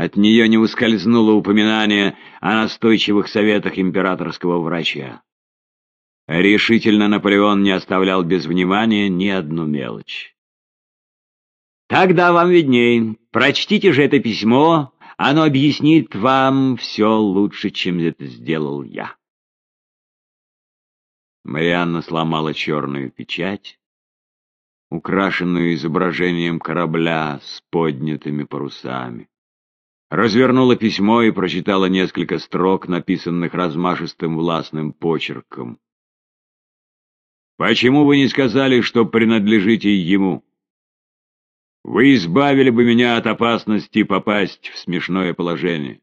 От нее не ускользнуло упоминание о настойчивых советах императорского врача. Решительно Наполеон не оставлял без внимания ни одну мелочь. «Тогда вам видней. Прочтите же это письмо, оно объяснит вам все лучше, чем это сделал я». Марианна сломала черную печать, украшенную изображением корабля с поднятыми парусами. Развернула письмо и прочитала несколько строк, написанных размашистым властным почерком. Почему вы не сказали, что принадлежите ему? Вы избавили бы меня от опасности попасть в смешное положение.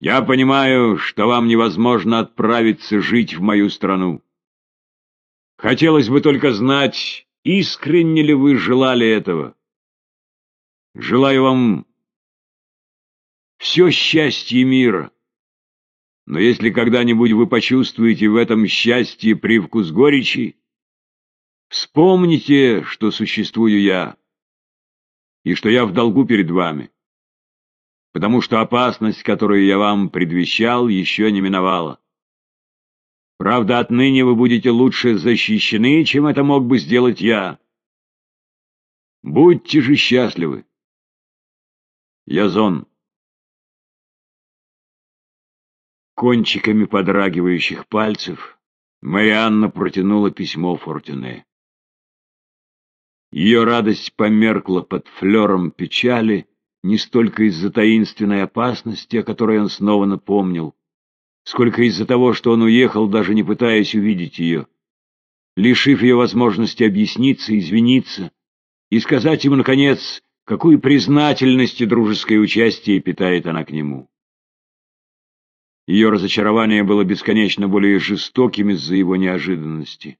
Я понимаю, что вам невозможно отправиться жить в мою страну. Хотелось бы только знать, искренне ли вы желали этого. Желаю вам все счастье мира. Но если когда-нибудь вы почувствуете в этом счастье привкус горечи, вспомните, что существую я, и что я в долгу перед вами, потому что опасность, которую я вам предвещал, еще не миновала. Правда, отныне вы будете лучше защищены, чем это мог бы сделать я. Будьте же счастливы. Язон. Кончиками подрагивающих пальцев Марианна протянула письмо Фортюне. Ее радость померкла под флером печали не столько из-за таинственной опасности, о которой он снова напомнил, сколько из-за того, что он уехал, даже не пытаясь увидеть ее, лишив ее возможности объясниться, извиниться и сказать ему, наконец, какую признательность и дружеское участие питает она к нему. Ее разочарование было бесконечно более жестоким из-за его неожиданности.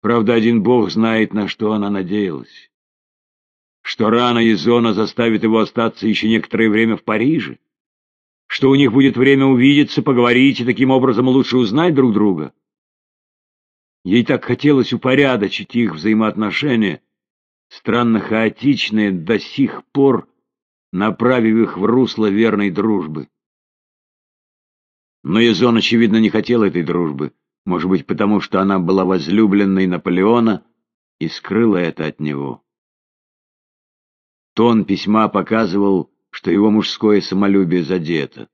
Правда, один бог знает, на что она надеялась. Что рана Изона заставит его остаться еще некоторое время в Париже. Что у них будет время увидеться, поговорить и таким образом лучше узнать друг друга. Ей так хотелось упорядочить их взаимоотношения, странно хаотичные до сих пор, направив их в русло верной дружбы. Но Язон, очевидно, не хотел этой дружбы, может быть, потому что она была возлюбленной Наполеона и скрыла это от него. Тон письма показывал, что его мужское самолюбие задето.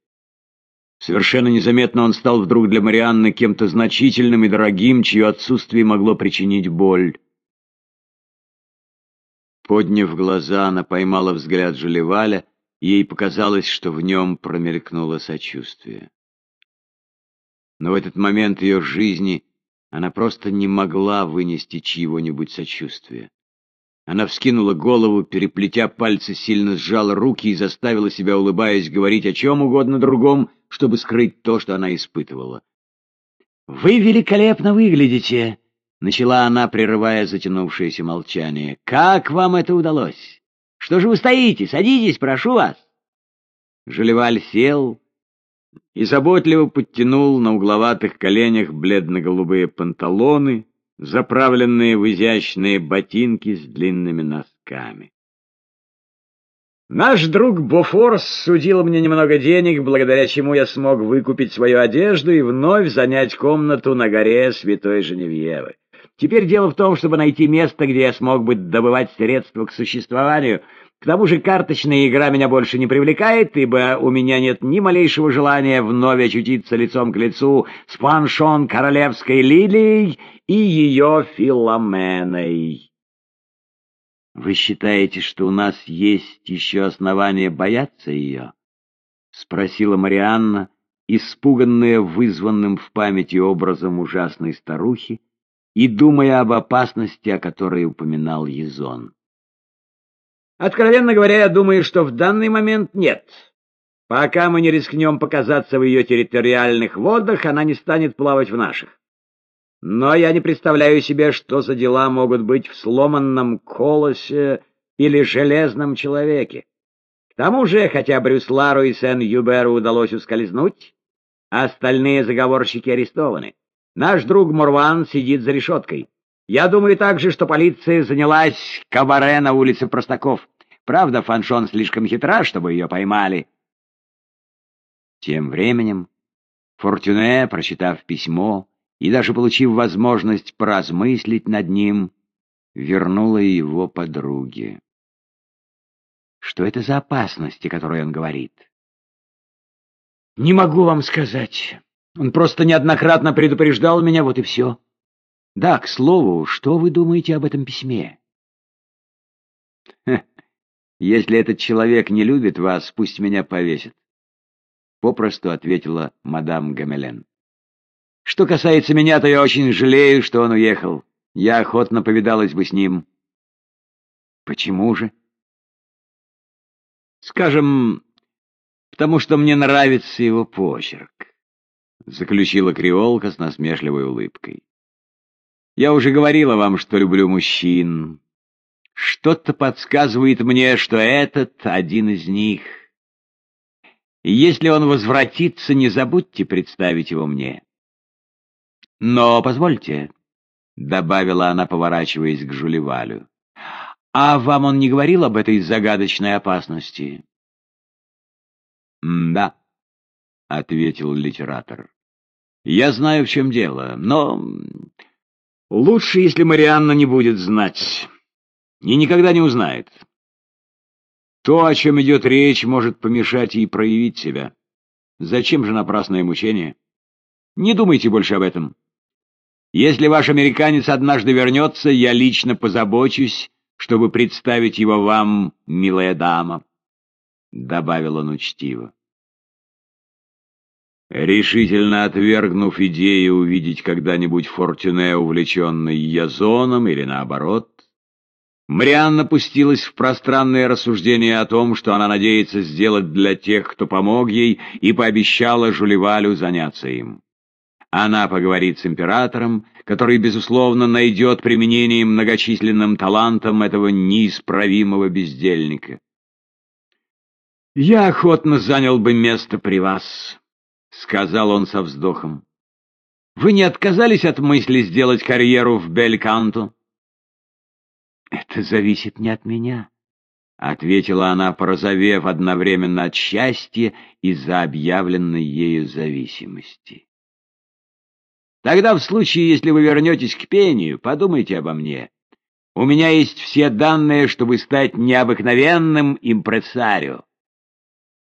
Совершенно незаметно он стал вдруг для Марианны кем-то значительным и дорогим, чье отсутствие могло причинить боль. Подняв глаза, она поймала взгляд Желеваля, и ей показалось, что в нем промелькнуло сочувствие. Но в этот момент ее жизни она просто не могла вынести чьего-нибудь сочувствия. Она вскинула голову, переплетя пальцы, сильно сжала руки и заставила себя, улыбаясь, говорить о чем угодно другом, чтобы скрыть то, что она испытывала. «Вы великолепно выглядите!» — начала она, прерывая затянувшееся молчание. «Как вам это удалось? Что же вы стоите? Садитесь, прошу вас!» Желеваль сел, и заботливо подтянул на угловатых коленях бледно-голубые панталоны, заправленные в изящные ботинки с длинными носками. Наш друг Бофорс судил мне немного денег, благодаря чему я смог выкупить свою одежду и вновь занять комнату на горе Святой Женевьевы. Теперь дело в том, чтобы найти место, где я смог бы добывать средства к существованию — к тому же карточная игра меня больше не привлекает, ибо у меня нет ни малейшего желания вновь очутиться лицом к лицу с Паншон Королевской Лилией и ее Филоменой. «Вы считаете, что у нас есть еще основания бояться ее?» — спросила Марианна, испуганная вызванным в памяти образом ужасной старухи и думая об опасности, о которой упоминал Езон. Откровенно говоря, я думаю, что в данный момент нет. Пока мы не рискнем показаться в ее территориальных водах, она не станет плавать в наших. Но я не представляю себе, что за дела могут быть в сломанном колосе или железном человеке. К тому же, хотя Брюслару и Сен-Юберу удалось ускользнуть, остальные заговорщики арестованы. Наш друг Мурван сидит за решеткой. Я думаю также, что полиция занялась кабаре на улице Простаков. Правда, Фаншон слишком хитра, чтобы ее поймали. Тем временем Фортюне, прочитав письмо и даже получив возможность поразмыслить над ним, вернула его подруге. Что это за опасности, о которой он говорит? Не могу вам сказать. Он просто неоднократно предупреждал меня, вот и все. Да, к слову, что вы думаете об этом письме? Если этот человек не любит вас, пусть меня повесит. Попросту ответила мадам Гамелен. Что касается меня, то я очень жалею, что он уехал. Я охотно повидалась бы с ним. Почему же? Скажем, потому что мне нравится его почерк, заключила креолка с насмешливой улыбкой. Я уже говорила вам, что люблю мужчин. Что-то подсказывает мне, что этот один из них. Если он возвратится, не забудьте представить его мне. Но позвольте, — добавила она, поворачиваясь к Жулевалю, — а вам он не говорил об этой загадочной опасности? — Да, — ответил литератор. — Я знаю, в чем дело, но Лучше, если Марианна не будет знать. И никогда не узнает. То, о чем идет речь, может помешать ей проявить себя. Зачем же напрасное мучение? Не думайте больше об этом. Если ваш американец однажды вернется, я лично позабочусь, чтобы представить его вам, милая дама, — добавил он учтиво. Решительно отвергнув идею увидеть когда-нибудь Фортюне, увлеченный Язоном, или наоборот, Марианна пустилась в пространные рассуждения о том, что она надеется сделать для тех, кто помог ей, и пообещала Жулевалю заняться им. Она поговорит с императором, который, безусловно, найдет применение многочисленным талантам этого неисправимого бездельника. «Я охотно занял бы место при вас», — сказал он со вздохом. «Вы не отказались от мысли сделать карьеру в Бельканту?» «Это зависит не от меня», — ответила она, порозовев одновременно от счастья из-за объявленной ею зависимости. «Тогда в случае, если вы вернетесь к пению, подумайте обо мне. У меня есть все данные, чтобы стать необыкновенным импресарио».